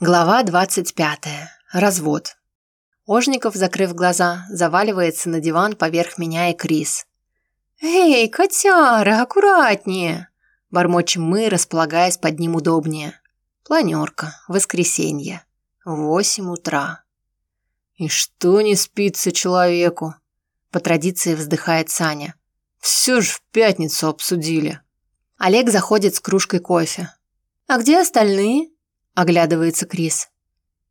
Глава 25. Развод. Ожников, закрыв глаза, заваливается на диван поверх меня и Крис. «Эй, котяра, аккуратнее!» Бормочем мы, располагаясь под ним удобнее. Планерка, воскресенье, восемь утра. «И что не спится человеку?» По традиции вздыхает Саня. «Все же в пятницу обсудили». Олег заходит с кружкой кофе. «А где остальные?» Оглядывается Крис.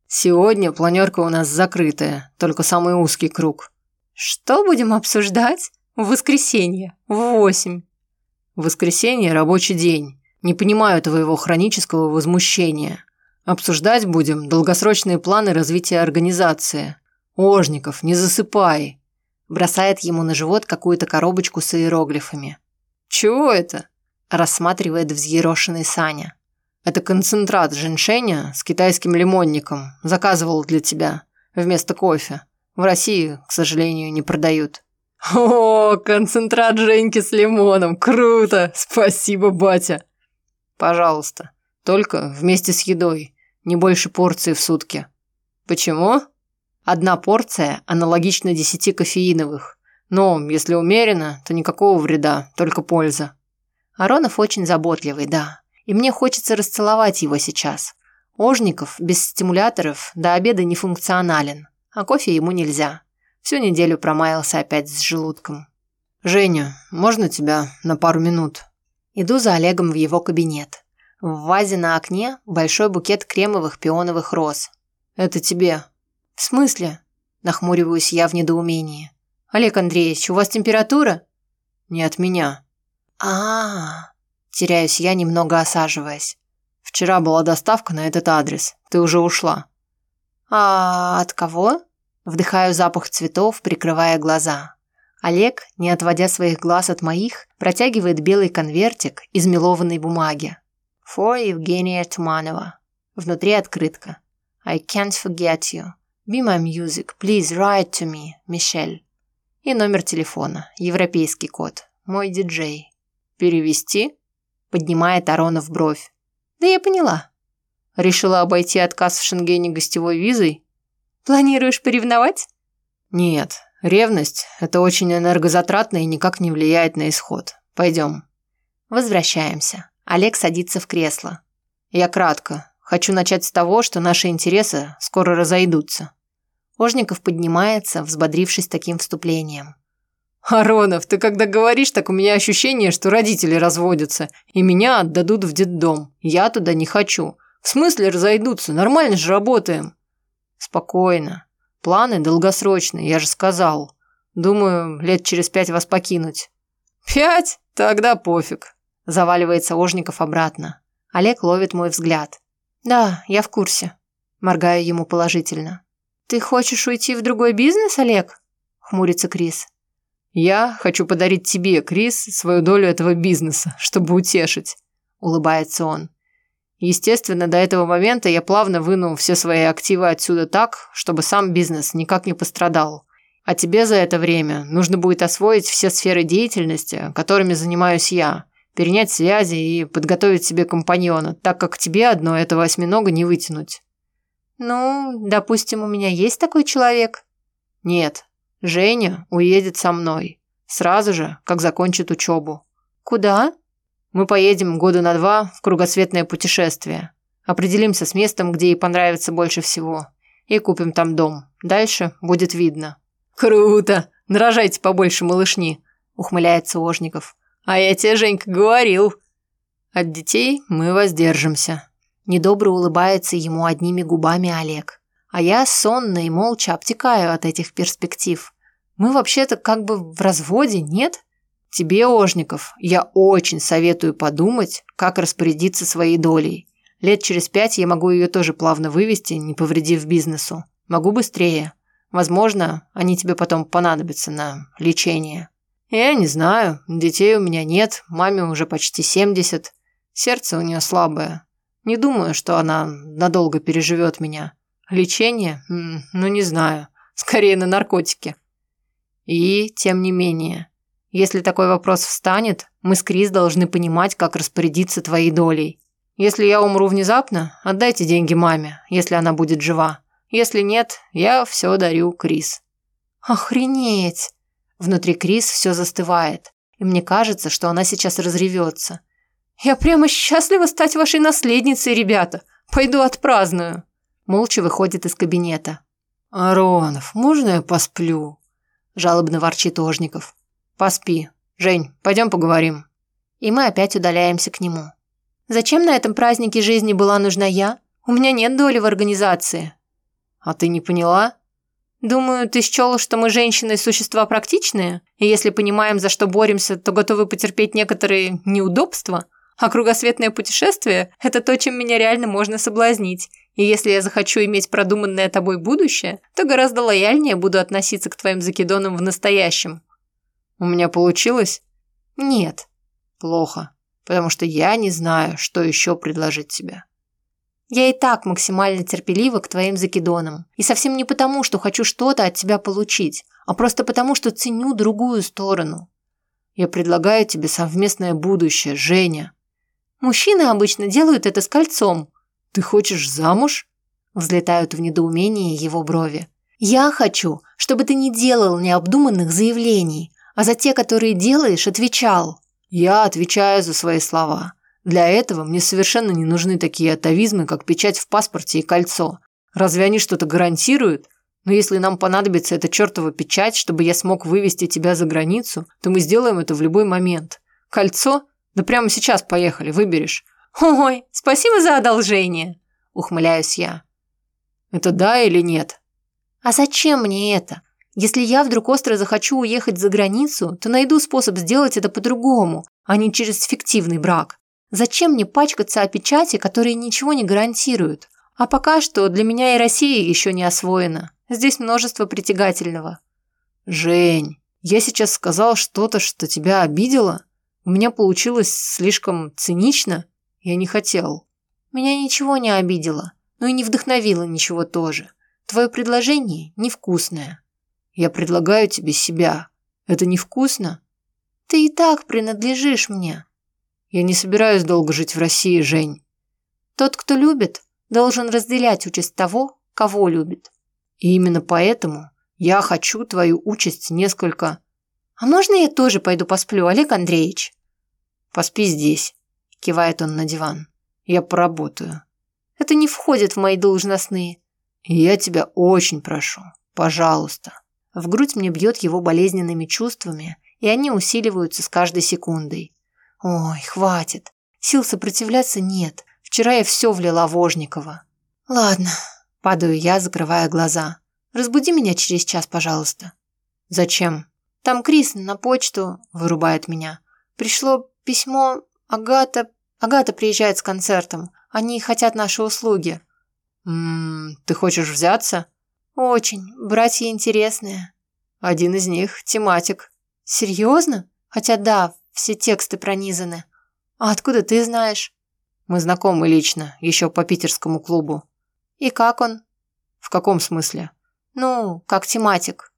Сегодня планерка у нас закрытая, только самый узкий круг. Что будем обсуждать? В воскресенье, в восемь. В воскресенье рабочий день. Не понимаю твоего хронического возмущения. Обсуждать будем долгосрочные планы развития организации. Ожников, не засыпай. Бросает ему на живот какую-то коробочку с иероглифами. Чего это? Рассматривает взъерошенный Саня. Это концентрат женьшеня с китайским лимонником. Заказывал для тебя. Вместо кофе. В России, к сожалению, не продают. О, концентрат Женьки с лимоном. Круто. Спасибо, батя. Пожалуйста. Только вместе с едой. Не больше порции в сутки. Почему? Одна порция аналогична десяти кофеиновых. Но, если умеренно, то никакого вреда, только польза. Аронов очень заботливый, да и мне хочется расцеловать его сейчас. Ожников без стимуляторов до обеда не функционален, а кофе ему нельзя. Всю неделю промаялся опять с желудком. «Женя, можно тебя на пару минут?» Иду за Олегом в его кабинет. В вазе на окне большой букет кремовых пионовых роз. «Это тебе». «В смысле?» Нахмуриваюсь я в недоумении. «Олег Андреевич, у вас температура?» «Не от меня». «А-а-а!» Теряюсь я, немного осаживаясь. Вчера была доставка на этот адрес. Ты уже ушла. А от кого? Вдыхаю запах цветов, прикрывая глаза. Олег, не отводя своих глаз от моих, протягивает белый конвертик из мелованной бумаги. For Евгения Туманова. Внутри открытка. I can't forget you. Be my music. Please write to me. Мишель. И номер телефона. Европейский код. Мой диджей. Перевести? Поднимает Аронов бровь. Да я поняла. Решила обойти отказ в Шенгене гостевой визой? Планируешь поревновать? Нет. Ревность – это очень энергозатратно и никак не влияет на исход. Пойдем. Возвращаемся. Олег садится в кресло. Я кратко. Хочу начать с того, что наши интересы скоро разойдутся. Ожников поднимается, взбодрившись таким вступлением. «Аронов, ты когда говоришь, так у меня ощущение, что родители разводятся, и меня отдадут в детдом. Я туда не хочу. В смысле разойдутся? Нормально же работаем». «Спокойно. Планы долгосрочные, я же сказал. Думаю, лет через пять вас покинуть». «Пять? Тогда пофиг». Заваливается Ожников обратно. Олег ловит мой взгляд. «Да, я в курсе». Моргаю ему положительно. «Ты хочешь уйти в другой бизнес, Олег?» Хмурится Крис. «Я хочу подарить тебе, Крис, свою долю этого бизнеса, чтобы утешить», – улыбается он. Естественно, до этого момента я плавно вынул все свои активы отсюда так, чтобы сам бизнес никак не пострадал. А тебе за это время нужно будет освоить все сферы деятельности, которыми занимаюсь я, перенять связи и подготовить себе компаньона, так как тебе одно этого осьминога не вытянуть. Ну, допустим, у меня есть такой человек? Нет, Женя уедет со мной. Сразу же, как закончит учебу. Куда? Мы поедем года на два в кругосветное путешествие. Определимся с местом, где ей понравится больше всего. И купим там дом. Дальше будет видно. Круто! Нарожайте побольше малышни, ухмыляется Ожников. А я тебе, Женька, говорил. От детей мы воздержимся. Недобро улыбается ему одними губами Олег. А я сонно и молча обтекаю от этих перспектив. Мы вообще-то как бы в разводе, нет? Тебе, Ожников, я очень советую подумать, как распорядиться своей долей. Лет через пять я могу ее тоже плавно вывести, не повредив бизнесу. Могу быстрее. Возможно, они тебе потом понадобятся на лечение. Я не знаю, детей у меня нет, маме уже почти 70. Сердце у нее слабое. Не думаю, что она надолго переживет меня. Лечение? Ну, не знаю. Скорее на наркотики. И, тем не менее, если такой вопрос встанет, мы с Крис должны понимать, как распорядиться твоей долей. Если я умру внезапно, отдайте деньги маме, если она будет жива. Если нет, я все дарю Крис». «Охренеть!» Внутри Крис все застывает, и мне кажется, что она сейчас разревется. «Я прямо счастлива стать вашей наследницей, ребята! Пойду отпраздную!» Молча выходит из кабинета. «Аронов, можно я посплю?» Жалобно ворчит Ожников. «Поспи. Жень, пойдем поговорим». И мы опять удаляемся к нему. Зачем на этом празднике жизни была нужна я? У меня нет доли в организации. А ты не поняла? Думаю, ты счел, что мы женщины существа практичные, и если понимаем, за что боремся, то готовы потерпеть некоторые неудобства. А кругосветное путешествие – это то, чем меня реально можно соблазнить. И если я захочу иметь продуманное тобой будущее, то гораздо лояльнее буду относиться к твоим закидонам в настоящем. У меня получилось? Нет. Плохо потому что я не знаю, что еще предложить тебе. Я и так максимально терпелива к твоим закидонам. И совсем не потому, что хочу что-то от тебя получить, а просто потому, что ценю другую сторону. Я предлагаю тебе совместное будущее, Женя. Мужчины обычно делают это с кольцом. Ты хочешь замуж? Взлетают в недоумении его брови. Я хочу, чтобы ты не делал необдуманных заявлений, а за те, которые делаешь, отвечал. Я отвечаю за свои слова. Для этого мне совершенно не нужны такие атовизмы, как печать в паспорте и кольцо. Разве они что-то гарантируют? Но если нам понадобится эта чертова печать, чтобы я смог вывести тебя за границу, то мы сделаем это в любой момент. Кольцо? Да прямо сейчас поехали, выберешь. Ой, спасибо за одолжение, ухмыляюсь я. Это да или нет? А зачем мне это? Если я вдруг остро захочу уехать за границу, то найду способ сделать это по-другому, а не через фиктивный брак. Зачем мне пачкаться о печати, которые ничего не гарантируют? А пока что для меня и Россия еще не освоена. Здесь множество притягательного. Жень, я сейчас сказал что-то, что тебя обидело? У меня получилось слишком цинично. Я не хотел. Меня ничего не обидело, но и не вдохновило ничего тоже. Твое предложение невкусное. Я предлагаю тебе себя. Это невкусно? Ты и так принадлежишь мне. Я не собираюсь долго жить в России, Жень. Тот, кто любит, должен разделять участь того, кого любит. И именно поэтому я хочу твою участь несколько... А можно я тоже пойду посплю, Олег Андреевич? Поспи здесь, кивает он на диван. Я поработаю. Это не входит в мои должностные. Я тебя очень прошу, пожалуйста. В грудь мне бьет его болезненными чувствами, и они усиливаются с каждой секундой. Ой, хватит. Сил сопротивляться нет. Вчера я все влила в Ожникова. Ладно, падаю я, закрывая глаза. Разбуди меня через час, пожалуйста. Зачем? Там Крис на почту вырубает меня. Пришло письмо Агата... Агата приезжает с концертом. Они хотят наши услуги. Ммм, ты хочешь взяться? «Очень. Братья интересные». «Один из них – тематик». «Серьезно? Хотя да, все тексты пронизаны. А откуда ты знаешь?» «Мы знакомы лично, еще по питерскому клубу». «И как он?» «В каком смысле?» «Ну, как тематик».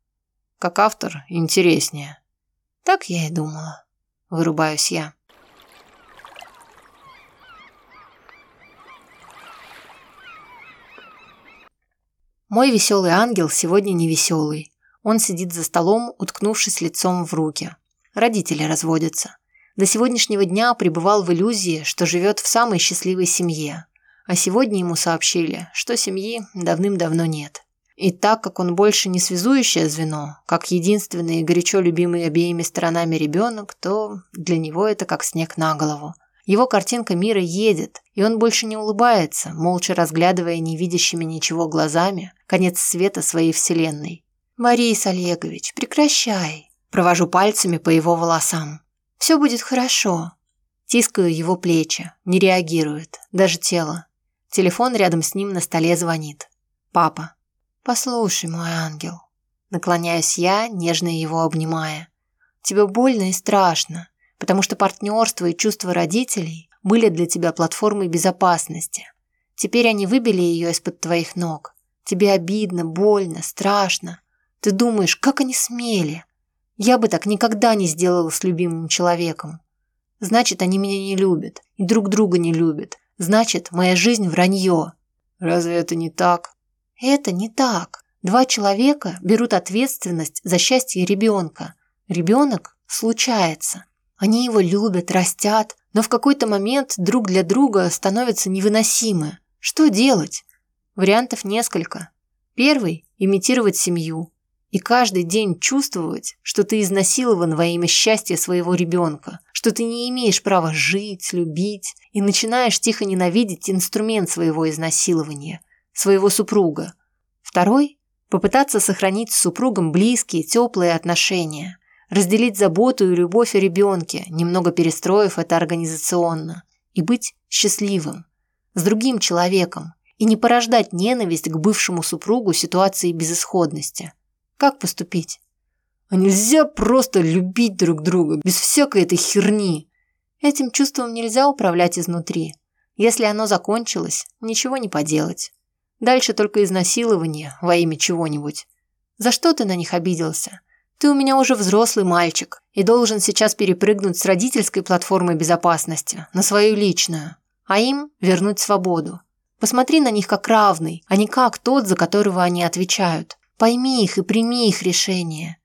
«Как автор интереснее». «Так я и думала». Вырубаюсь я. Мой веселый ангел сегодня не веселый. Он сидит за столом, уткнувшись лицом в руки. Родители разводятся. До сегодняшнего дня пребывал в иллюзии, что живет в самой счастливой семье. А сегодня ему сообщили, что семьи давным-давно нет. И так как он больше не связующее звено, как единственный горячо любимый обеими сторонами ребенок, то для него это как снег на голову. Его картинка мира едет, и он больше не улыбается, молча разглядывая невидящими ничего глазами конец света своей вселенной. «Борис Олегович, прекращай!» Провожу пальцами по его волосам. «Все будет хорошо». Тискаю его плечи, не реагирует, даже тело. Телефон рядом с ним на столе звонит. «Папа». «Послушай, мой ангел». Наклоняюсь я, нежно его обнимая. «Тебе больно и страшно потому что партнерство и чувства родителей были для тебя платформой безопасности. Теперь они выбили ее из-под твоих ног. Тебе обидно, больно, страшно. Ты думаешь, как они смели? Я бы так никогда не сделала с любимым человеком. Значит, они меня не любят и друг друга не любят. значит, моя жизнь вранье. Разве это не так? Это не так. Два человека берут ответственность за счастье ребенка. Ребенок случается. Они его любят, растят, но в какой-то момент друг для друга становятся невыносимы. Что делать? Вариантов несколько. Первый – имитировать семью. И каждый день чувствовать, что ты изнасилован во имя счастья своего ребенка, что ты не имеешь права жить, любить, и начинаешь тихо ненавидеть инструмент своего изнасилования, своего супруга. Второй – попытаться сохранить с супругом близкие, теплые отношения, разделить заботу и любовь о ребенке, немного перестроив это организационно, и быть счастливым, с другим человеком, и не порождать ненависть к бывшему супругу ситуации безысходности. Как поступить? А нельзя просто любить друг друга, без всякой этой херни. Этим чувством нельзя управлять изнутри. Если оно закончилось, ничего не поделать. Дальше только изнасилование во имя чего-нибудь. За что ты на них обиделся? Ты у меня уже взрослый мальчик и должен сейчас перепрыгнуть с родительской платформы безопасности на свою личную, а им вернуть свободу. Посмотри на них как равный, а не как тот, за которого они отвечают. Пойми их и прими их решение.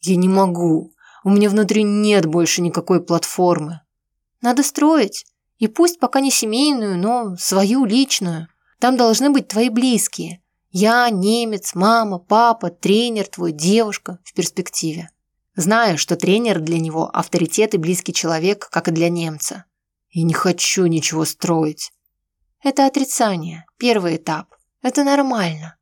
Я не могу. У меня внутри нет больше никакой платформы. Надо строить. И пусть пока не семейную, но свою личную. Там должны быть твои близкие. Я, немец, мама, папа, тренер твой, девушка в перспективе. Знаю, что тренер для него авторитет и близкий человек, как и для немца. И не хочу ничего строить. Это отрицание, первый этап. Это нормально.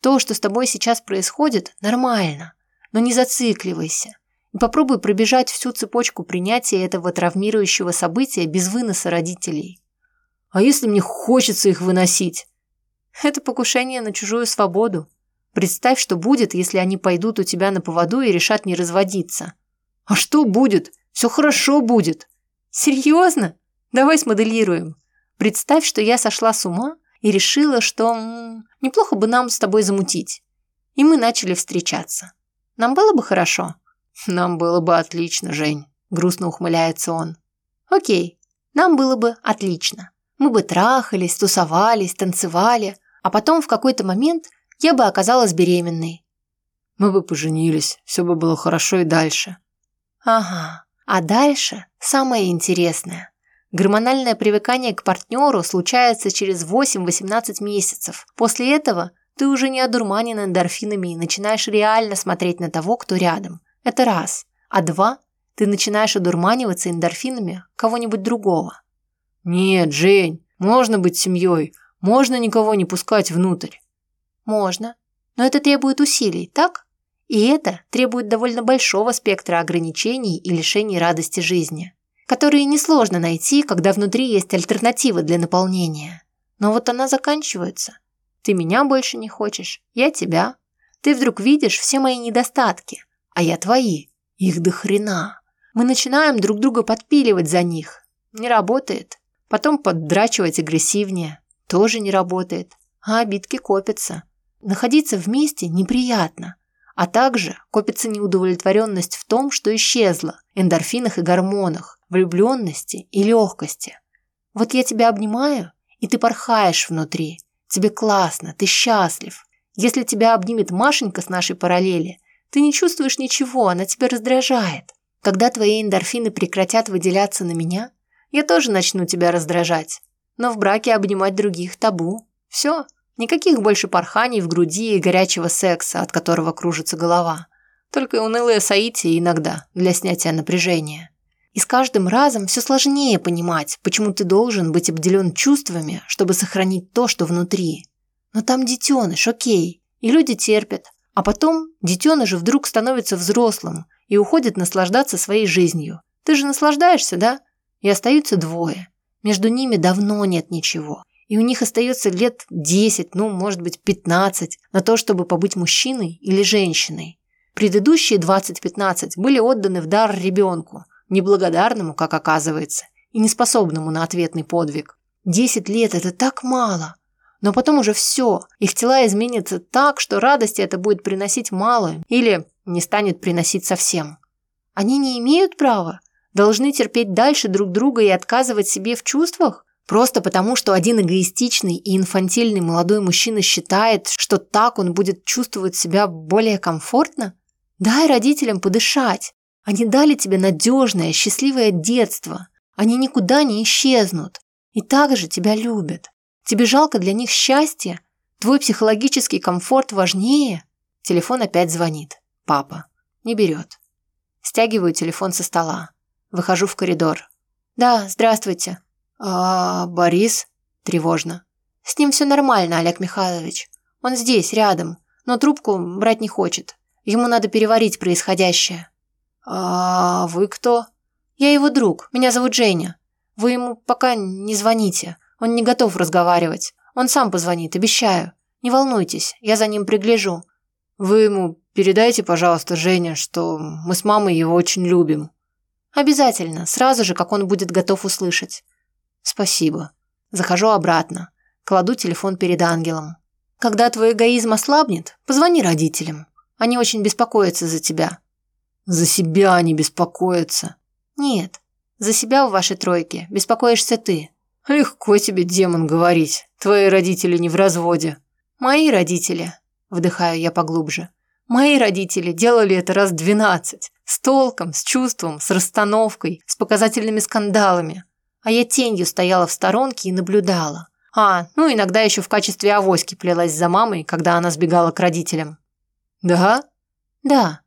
То, что с тобой сейчас происходит, нормально, но не зацикливайся. И попробуй пробежать всю цепочку принятия этого травмирующего события без выноса родителей. А если мне хочется их выносить? Это покушение на чужую свободу. Представь, что будет, если они пойдут у тебя на поводу и решат не разводиться. А что будет? Все хорошо будет. Серьезно? Давай смоделируем. Представь, что я сошла с ума и решила, что м, неплохо бы нам с тобой замутить. И мы начали встречаться. Нам было бы хорошо? Нам было бы отлично, Жень, грустно ухмыляется он. Окей, нам было бы отлично. Мы бы трахались, тусовались, танцевали, а потом в какой-то момент я бы оказалась беременной. Мы бы поженились, все бы было хорошо и дальше. Ага, а дальше самое интересное. Гормональное привыкание к партнеру случается через 8-18 месяцев. После этого ты уже не одурманен эндорфинами и начинаешь реально смотреть на того, кто рядом. Это раз. А два, ты начинаешь одурманиваться эндорфинами кого-нибудь другого. Нет, Жень, можно быть семьей, можно никого не пускать внутрь. Можно, но это требует усилий, так? И это требует довольно большого спектра ограничений и лишений радости жизни которые несложно найти, когда внутри есть альтернатива для наполнения. Но вот она заканчивается. Ты меня больше не хочешь, я тебя. Ты вдруг видишь все мои недостатки, а я твои. Их до хрена. Мы начинаем друг друга подпиливать за них. Не работает. Потом поддрачивать агрессивнее. Тоже не работает. А обидки копятся. Находиться вместе неприятно. А также копится неудовлетворенность в том, что исчезло, эндорфинах и гормонах, влюбленности и легкости. Вот я тебя обнимаю, и ты порхаешь внутри. Тебе классно, ты счастлив. Если тебя обнимет Машенька с нашей параллели, ты не чувствуешь ничего, она тебя раздражает. Когда твои эндорфины прекратят выделяться на меня, я тоже начну тебя раздражать. Но в браке обнимать других табу. Все, никаких больше порханий в груди и горячего секса, от которого кружится голова. Только унылые соития иногда для снятия напряжения. И с каждым разом все сложнее понимать, почему ты должен быть обделен чувствами, чтобы сохранить то, что внутри. Но там детеныш, окей, и люди терпят. А потом детеныш вдруг становится взрослым и уходит наслаждаться своей жизнью. Ты же наслаждаешься, да? И остаются двое. Между ними давно нет ничего. И у них остается лет 10, ну, может быть, 15 на то, чтобы побыть мужчиной или женщиной. Предыдущие 20-15 были отданы в дар ребенку – неблагодарному, как оказывается, и неспособному на ответный подвиг. Десять лет – это так мало. Но потом уже все, их тела изменятся так, что радости это будет приносить мало или не станет приносить совсем. Они не имеют права, должны терпеть дальше друг друга и отказывать себе в чувствах? Просто потому, что один эгоистичный и инфантильный молодой мужчина считает, что так он будет чувствовать себя более комфортно? Дай родителям подышать. Они дали тебе надежное, счастливое детство. Они никуда не исчезнут. И также тебя любят. Тебе жалко для них счастья? Твой психологический комфорт важнее? Телефон опять звонит. Папа. Не берет. Стягиваю телефон со стола. Выхожу в коридор. «Да, здравствуйте». «А Борис?» Тревожно. «С ним все нормально, Олег Михайлович. Он здесь, рядом, но трубку брать не хочет. Ему надо переварить происходящее». «А вы кто?» «Я его друг. Меня зовут Женя. Вы ему пока не звоните. Он не готов разговаривать. Он сам позвонит, обещаю. Не волнуйтесь, я за ним пригляжу». «Вы ему передайте, пожалуйста, Женя, что мы с мамой его очень любим». «Обязательно, сразу же, как он будет готов услышать». «Спасибо». Захожу обратно. Кладу телефон перед ангелом. «Когда твой эгоизм ослабнет, позвони родителям. Они очень беспокоятся за тебя». «За себя они беспокоятся». «Нет, за себя в вашей тройке беспокоишься ты». «Легко тебе, демон, говорить. Твои родители не в разводе». «Мои родители», – вдыхаю я поглубже. «Мои родители делали это раз двенадцать. С толком, с чувством, с расстановкой, с показательными скандалами. А я тенью стояла в сторонке и наблюдала. А, ну иногда еще в качестве авоськи плелась за мамой, когда она сбегала к родителям. «Да?» «Да».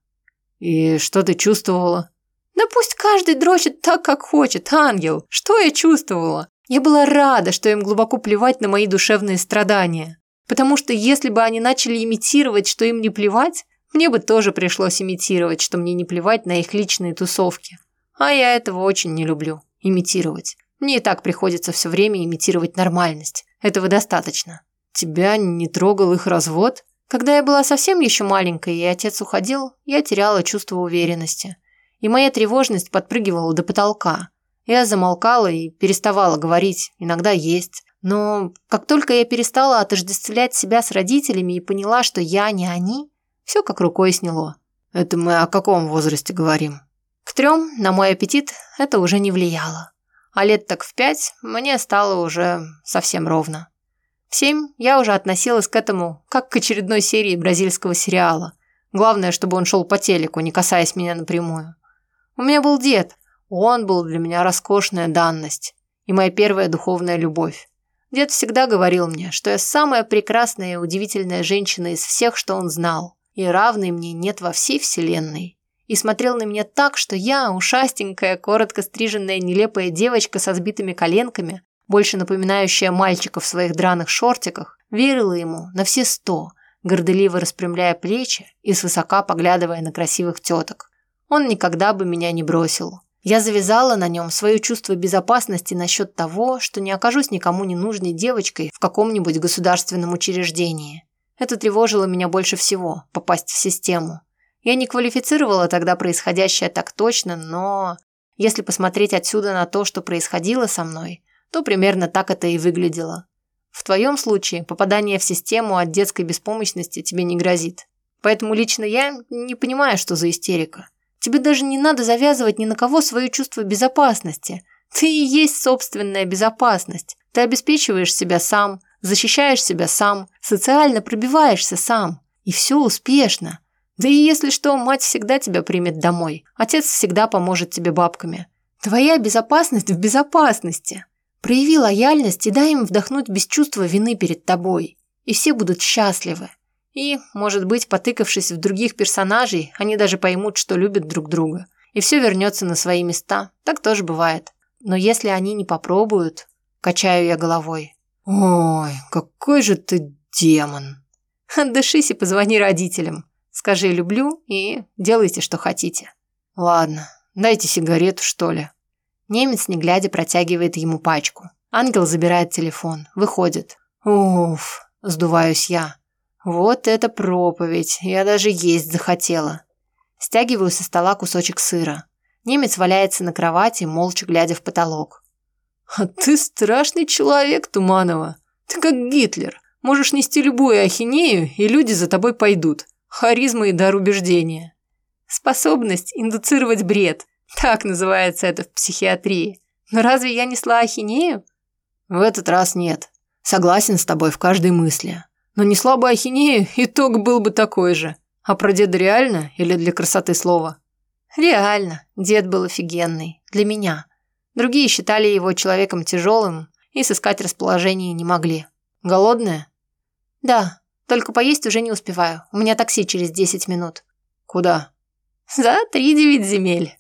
«И что ты чувствовала?» «Да пусть каждый дрочит так, как хочет, ангел. Что я чувствовала? Я была рада, что им глубоко плевать на мои душевные страдания. Потому что если бы они начали имитировать, что им не плевать, мне бы тоже пришлось имитировать, что мне не плевать на их личные тусовки. А я этого очень не люблю. Имитировать. Мне и так приходится все время имитировать нормальность. Этого достаточно. Тебя не трогал их развод? Когда я была совсем еще маленькой, и отец уходил, я теряла чувство уверенности. И моя тревожность подпрыгивала до потолка. Я замолкала и переставала говорить, иногда есть. Но как только я перестала отождествлять себя с родителями и поняла, что я не они, все как рукой сняло. Это мы о каком возрасте говорим? К трем на мой аппетит это уже не влияло. А лет так в пять мне стало уже совсем ровно. В семь я уже относилась к этому как к очередной серии бразильского сериала. Главное, чтобы он шел по телеку, не касаясь меня напрямую. У меня был дед. Он был для меня роскошная данность и моя первая духовная любовь. Дед всегда говорил мне, что я самая прекрасная и удивительная женщина из всех, что он знал, и равной мне нет во всей вселенной. И смотрел на меня так, что я, ушастенькая, коротко стриженная нелепая девочка со сбитыми коленками, больше напоминающая мальчика в своих драных шортиках, верила ему на все сто, горделиво распрямляя плечи и свысока поглядывая на красивых теток. Он никогда бы меня не бросил. Я завязала на нем свое чувство безопасности насчет того, что не окажусь никому не нужной девочкой в каком-нибудь государственном учреждении. Это тревожило меня больше всего – попасть в систему. Я не квалифицировала тогда происходящее так точно, но если посмотреть отсюда на то, что происходило со мной, то примерно так это и выглядело. В твоем случае попадание в систему от детской беспомощности тебе не грозит. Поэтому лично я не понимаю, что за истерика. Тебе даже не надо завязывать ни на кого свое чувство безопасности. Ты и есть собственная безопасность. Ты обеспечиваешь себя сам, защищаешь себя сам, социально пробиваешься сам. И все успешно. Да и если что, мать всегда тебя примет домой. Отец всегда поможет тебе бабками. Твоя безопасность в безопасности. Прояви лояльность и дай им вдохнуть без чувства вины перед тобой. И все будут счастливы. И, может быть, потыкавшись в других персонажей, они даже поймут, что любят друг друга. И все вернется на свои места. Так тоже бывает. Но если они не попробуют, качаю я головой. Ой, какой же ты демон. Отдышись и позвони родителям. Скажи «люблю» и делайте, что хотите. Ладно, дайте сигарету, что ли. Немец, не глядя, протягивает ему пачку. Ангел забирает телефон, выходит. Уф, сдуваюсь я. Вот это проповедь, я даже есть захотела. Стягиваю со стола кусочек сыра. Немец валяется на кровати, молча глядя в потолок. «А ты страшный человек, Туманова. Ты как Гитлер. Можешь нести любую ахинею, и люди за тобой пойдут. Харизма и дар убеждения». «Способность индуцировать бред. Так называется это в психиатрии. Но разве я несла ахинею?» В этот раз нет. Согласен с тобой в каждой мысли. Но не слабо ахинею, итог был бы такой же. А про деда реально или для красоты слова? Реально. Дед был офигенный. Для меня. Другие считали его человеком тяжелым и сыскать расположение не могли. Голодная? Да. Только поесть уже не успеваю. У меня такси через 10 минут. Куда? За три девять земель.